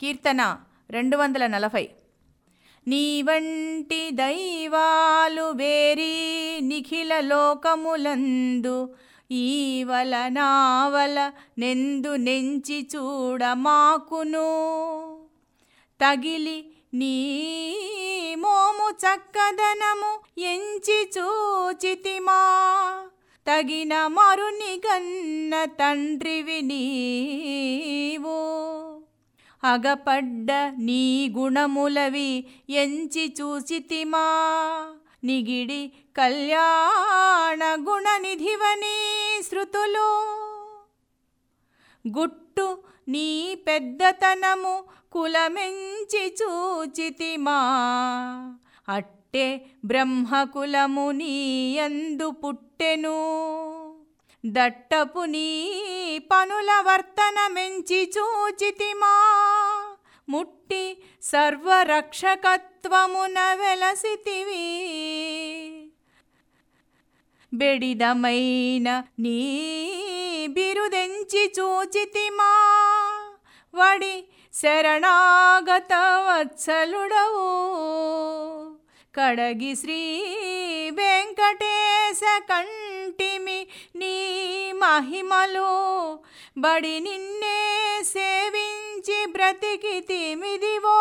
కీర్తన రెండు వందల నలభై. నీ వంటి దైవాలు వేరీ నిఖిల లోకములందు ఈవల నావల నెందు నెంచి చూడ మాకును. తగిలి నీ మోము చక్కదనము ఎంచి చూచితిమా. తగిన మరుని గన్న తండ్రివి నీ అగపడ్డ నీ గుణములవి ఎంచి చూసితిమా. నిగిడి కళ్యాణ గుణనిధివని శృతులు. గుట్టు నీ పెద్దతనము కులమెంచి చూచితిమా. అట్టే బ్రహ్మకులము నీయందు పుట్టెను. దట్టపు నీ పనుల వర్తనమెంచి చూచితిమా. ముట్టి సర్వరక్షకత్వమున వెలసితివి. బెడిదమైన నీ బిరుదెంచి చూచితిమా. వడి శరణాగత వత్సలుడవు. కడగి శ్రీ వెంకటేశ కంటిమి నీ మహిమలు బడి నిన్నే సేవించి బ్రతికితిమిదివో